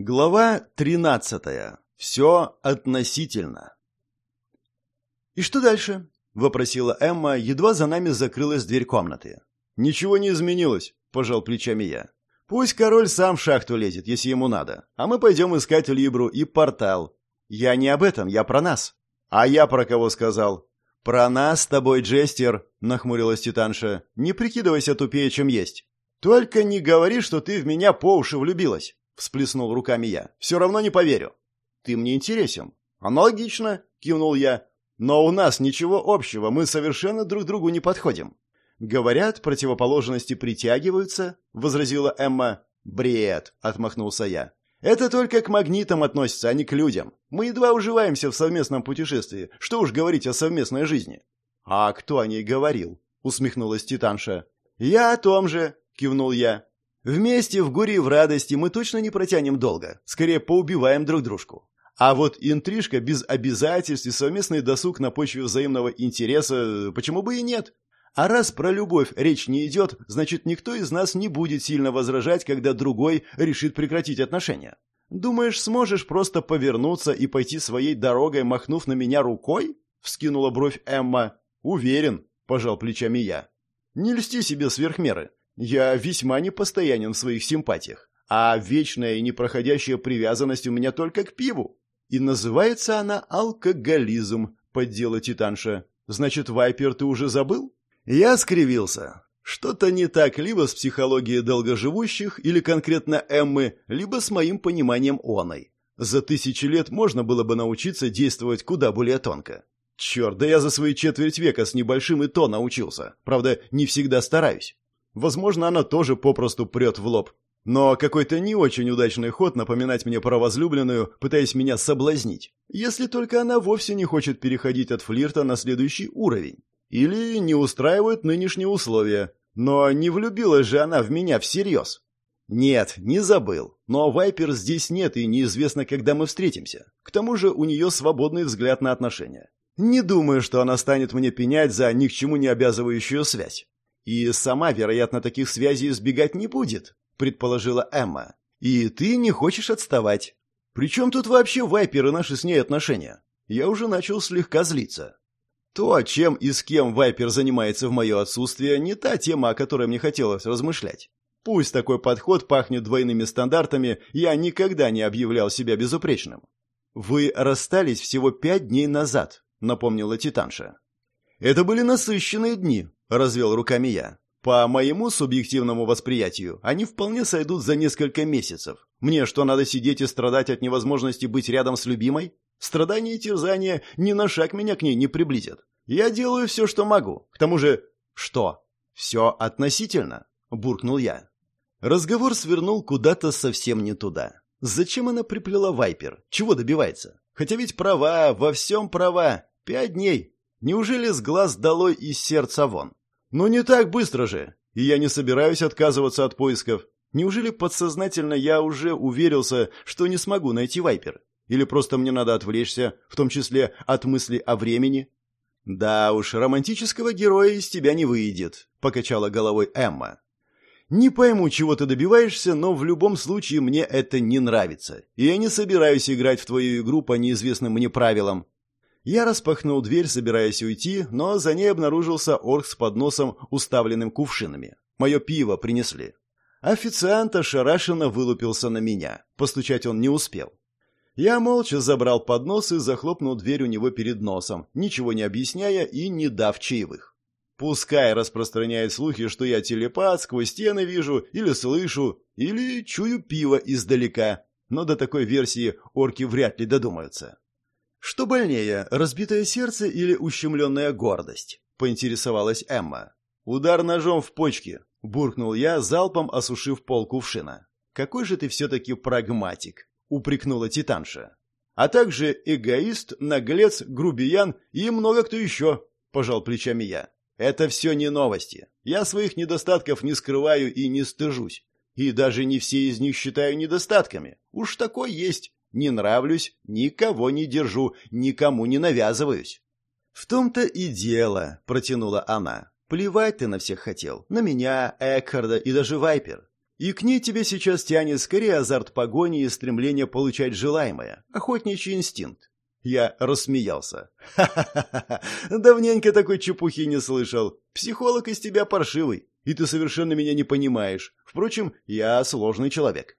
Глава 13. Все относительно. «И что дальше?» – вопросила Эмма, едва за нами закрылась дверь комнаты. «Ничего не изменилось», – пожал плечами я. «Пусть король сам в шахту лезет, если ему надо, а мы пойдем искать Либру и портал. Я не об этом, я про нас». «А я про кого сказал?» «Про нас с тобой, Джестер», – нахмурилась Титанша. «Не прикидывайся тупее, чем есть. Только не говори, что ты в меня по уши влюбилась» всплеснул руками я. «Все равно не поверю». «Ты мне интересен». «Аналогично», — кивнул я. «Но у нас ничего общего, мы совершенно друг другу не подходим». «Говорят, противоположности притягиваются», — возразила Эмма. «Бред», — отмахнулся я. «Это только к магнитам относится, а не к людям. Мы едва уживаемся в совместном путешествии. Что уж говорить о совместной жизни». «А кто о ней говорил?» — усмехнулась Титанша. «Я о том же», — кивнул я. Вместе в горе и в радости мы точно не протянем долго, скорее поубиваем друг дружку. А вот интрижка без обязательств и совместный досуг на почве взаимного интереса, почему бы и нет? А раз про любовь речь не идет, значит никто из нас не будет сильно возражать, когда другой решит прекратить отношения. Думаешь, сможешь просто повернуться и пойти своей дорогой, махнув на меня рукой? Вскинула бровь Эмма. Уверен, пожал плечами я. Не льсти себе сверх меры. Я весьма непостоянен в своих симпатиях, а вечная и непроходящая привязанность у меня только к пиву. И называется она алкоголизм, поддела Титанша. Значит, Вайпер ты уже забыл? Я скривился. Что-то не так либо с психологией долгоживущих или конкретно Эммы, либо с моим пониманием оной. За тысячи лет можно было бы научиться действовать куда более тонко. Черт, да я за свои четверть века с небольшим и то научился. Правда, не всегда стараюсь. Возможно, она тоже попросту прет в лоб. Но какой-то не очень удачный ход напоминать мне про возлюбленную, пытаясь меня соблазнить. Если только она вовсе не хочет переходить от флирта на следующий уровень. Или не устраивает нынешние условия. Но не влюбилась же она в меня всерьез. Нет, не забыл. Но Вайпер здесь нет и неизвестно, когда мы встретимся. К тому же у нее свободный взгляд на отношения. Не думаю, что она станет мне пенять за ни к чему не обязывающую связь. И сама, вероятно, таких связей избегать не будет, предположила Эмма. И ты не хочешь отставать. Причем тут вообще Вайпер и наши с ней отношения? Я уже начал слегка злиться. То, чем и с кем Вайпер занимается в мое отсутствие, не та тема, о которой мне хотелось размышлять. Пусть такой подход пахнет двойными стандартами, я никогда не объявлял себя безупречным. «Вы расстались всего пять дней назад», — напомнила Титанша. «Это были насыщенные дни», — развел руками я. «По моему субъективному восприятию, они вполне сойдут за несколько месяцев. Мне что, надо сидеть и страдать от невозможности быть рядом с любимой? Страдания и терзания ни на шаг меня к ней не приблизят. Я делаю все, что могу. К тому же... Что? Все относительно?» — буркнул я. Разговор свернул куда-то совсем не туда. Зачем она приплела Вайпер? Чего добивается? Хотя ведь права, во всем права. Пять дней. Неужели с глаз долой и сердца вон? Ну не так быстро же. И я не собираюсь отказываться от поисков. Неужели подсознательно я уже уверился, что не смогу найти Вайпер? Или просто мне надо отвлечься, в том числе от мысли о времени? Да уж, романтического героя из тебя не выйдет, покачала головой Эмма. Не пойму, чего ты добиваешься, но в любом случае мне это не нравится. И я не собираюсь играть в твою игру по неизвестным мне правилам. Я распахнул дверь, собираясь уйти, но за ней обнаружился орк с подносом, уставленным кувшинами. Мое пиво принесли. Официант ошарашенно вылупился на меня. Постучать он не успел. Я молча забрал поднос и захлопнул дверь у него перед носом, ничего не объясняя и не дав чаевых. Пускай распространяет слухи, что я телепат, сквозь стены вижу, или слышу, или чую пиво издалека, но до такой версии орки вряд ли додумаются. «Что больнее, разбитое сердце или ущемленная гордость?» — поинтересовалась Эмма. «Удар ножом в почки», — буркнул я, залпом осушив пол кувшина. «Какой же ты все-таки прагматик», — упрекнула Титанша. «А также эгоист, наглец, грубиян и много кто еще», — пожал плечами я. «Это все не новости. Я своих недостатков не скрываю и не стыжусь. И даже не все из них считаю недостатками. Уж такой есть. Не нравлюсь, никого не держу, никому не навязываюсь. В том-то и дело, протянула она. Плевать ты на всех хотел, на меня, Экхарда и даже Вайпер. И к ней тебе сейчас тянет скорее азарт погони и стремление получать желаемое, охотничий инстинкт. Я рассмеялся. «Ха-ха-ха! Давненько такой чепухи не слышал. Психолог из тебя паршивый, и ты совершенно меня не понимаешь. Впрочем, я сложный человек».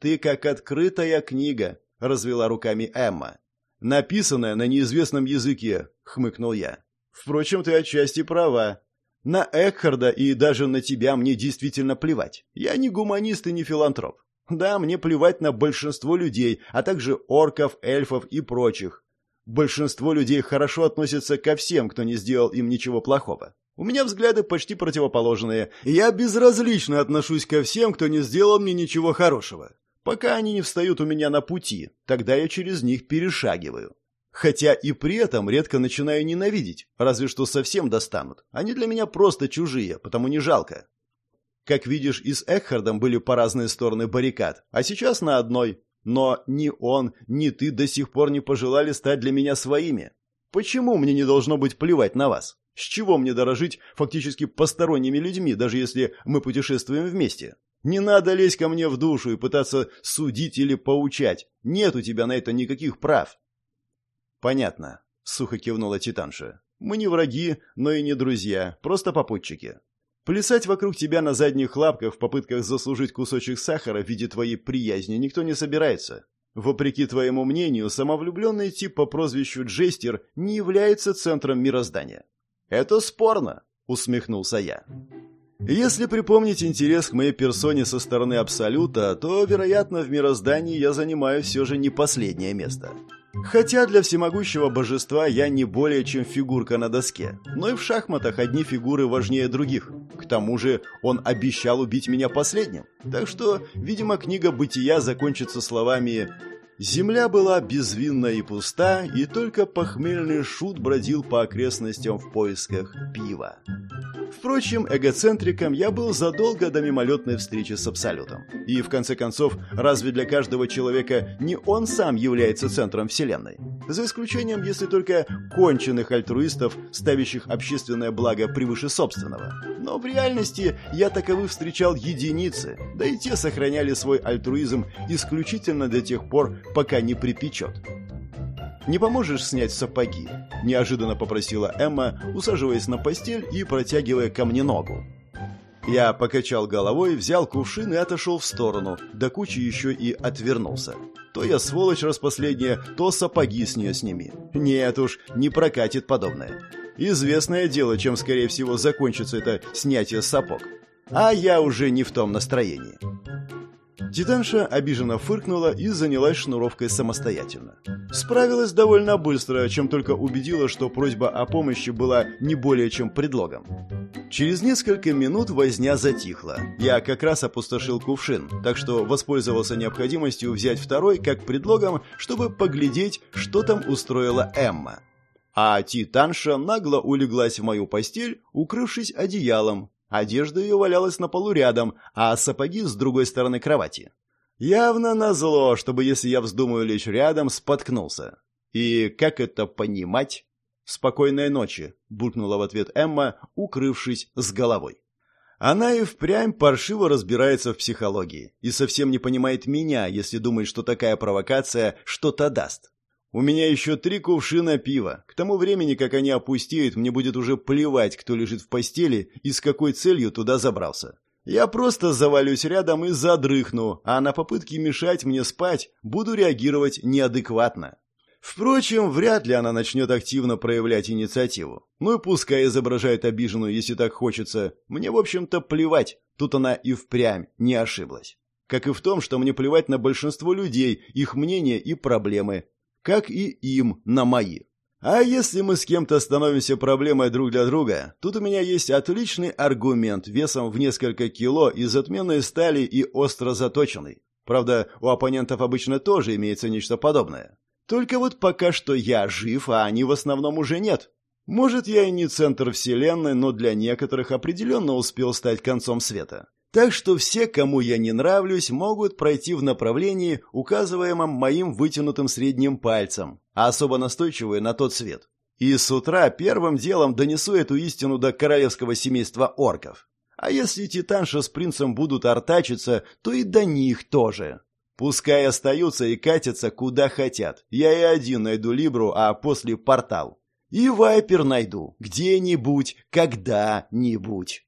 «Ты как открытая книга», — развела руками Эмма. «Написанная на неизвестном языке», — хмыкнул я. «Впрочем, ты отчасти права. На Экхарда и даже на тебя мне действительно плевать. Я не гуманист и не филантроп. Да, мне плевать на большинство людей, а также орков, эльфов и прочих. Большинство людей хорошо относятся ко всем, кто не сделал им ничего плохого. У меня взгляды почти противоположные, я безразлично отношусь ко всем, кто не сделал мне ничего хорошего. Пока они не встают у меня на пути, тогда я через них перешагиваю. Хотя и при этом редко начинаю ненавидеть, разве что совсем достанут. Они для меня просто чужие, потому не жалко. Как видишь, и с Экхардом были по разные стороны баррикад, а сейчас на одной. Но ни он, ни ты до сих пор не пожелали стать для меня своими. Почему мне не должно быть плевать на вас? С чего мне дорожить фактически посторонними людьми, даже если мы путешествуем вместе? Не надо лезть ко мне в душу и пытаться судить или поучать. Нет у тебя на это никаких прав. Понятно, сухо кивнула Титанша. Мы не враги, но и не друзья, просто попутчики. Плясать вокруг тебя на задних лапках в попытках заслужить кусочек сахара в виде твоей приязни никто не собирается. Вопреки твоему мнению, самовлюбленный тип по прозвищу Джестер не является центром мироздания. Это спорно, усмехнулся я. Если припомнить интерес к моей персоне со стороны Абсолюта, то, вероятно, в мироздании я занимаю все же не последнее место. Хотя для всемогущего божества я не более чем фигурка на доске, но и в шахматах одни фигуры важнее других. К тому же он обещал убить меня последним, так что, видимо, книга «Бытия» закончится словами «Земля была безвинна и пуста, и только похмельный шут бродил по окрестностям в поисках пива». Впрочем, эгоцентриком я был задолго до мимолетной встречи с Абсолютом. И, в конце концов, разве для каждого человека не он сам является центром Вселенной? За исключением, если только конченых альтруистов, ставящих общественное благо превыше собственного. Но в реальности я таковых встречал единицы, да и те сохраняли свой альтруизм исключительно до тех пор, пока не припечет. «Не поможешь снять сапоги?» – неожиданно попросила Эмма, усаживаясь на постель и протягивая ко мне ногу. Я покачал головой, взял кувшин и отошел в сторону, до кучи еще и отвернулся. То я сволочь распоследняя, то сапоги с нее сними. Нет уж, не прокатит подобное. Известное дело, чем скорее всего закончится это снятие сапог. А я уже не в том настроении. Титанша обиженно фыркнула и занялась шнуровкой самостоятельно. Справилась довольно быстро, чем только убедила, что просьба о помощи была не более чем предлогом. Через несколько минут возня затихла. Я как раз опустошил кувшин, так что воспользовался необходимостью взять второй как предлогом, чтобы поглядеть, что там устроила Эмма. А Титанша нагло улеглась в мою постель, укрывшись одеялом, Одежда ее валялась на полу рядом, а сапоги с другой стороны кровати. Явно назло, чтобы если я вздумаю лечь рядом, споткнулся. И как это понимать? «Спокойной ночи», — буркнула в ответ Эмма, укрывшись с головой. Она и впрямь паршиво разбирается в психологии и совсем не понимает меня, если думает, что такая провокация что-то даст. У меня еще три кувшина пива. К тому времени, как они опустеют, мне будет уже плевать, кто лежит в постели и с какой целью туда забрался. Я просто завалюсь рядом и задрыхну, а на попытки мешать мне спать буду реагировать неадекватно. Впрочем, вряд ли она начнет активно проявлять инициативу. Ну и пускай изображает обиженную, если так хочется. Мне, в общем-то, плевать. Тут она и впрямь не ошиблась. Как и в том, что мне плевать на большинство людей, их мнения и проблемы как и им на мои. А если мы с кем-то становимся проблемой друг для друга, тут у меня есть отличный аргумент весом в несколько кило из отменной стали и остро заточенный. Правда, у оппонентов обычно тоже имеется нечто подобное. Только вот пока что я жив, а они в основном уже нет. Может, я и не центр вселенной, но для некоторых определенно успел стать концом света. Так что все, кому я не нравлюсь, могут пройти в направлении, указываемом моим вытянутым средним пальцем, а особо настойчивые на тот свет. И с утра первым делом донесу эту истину до королевского семейства орков. А если Титанша с принцем будут артачиться, то и до них тоже. Пускай остаются и катятся куда хотят. Я и один найду Либру, а после портал. И Вайпер найду. Где-нибудь, когда-нибудь.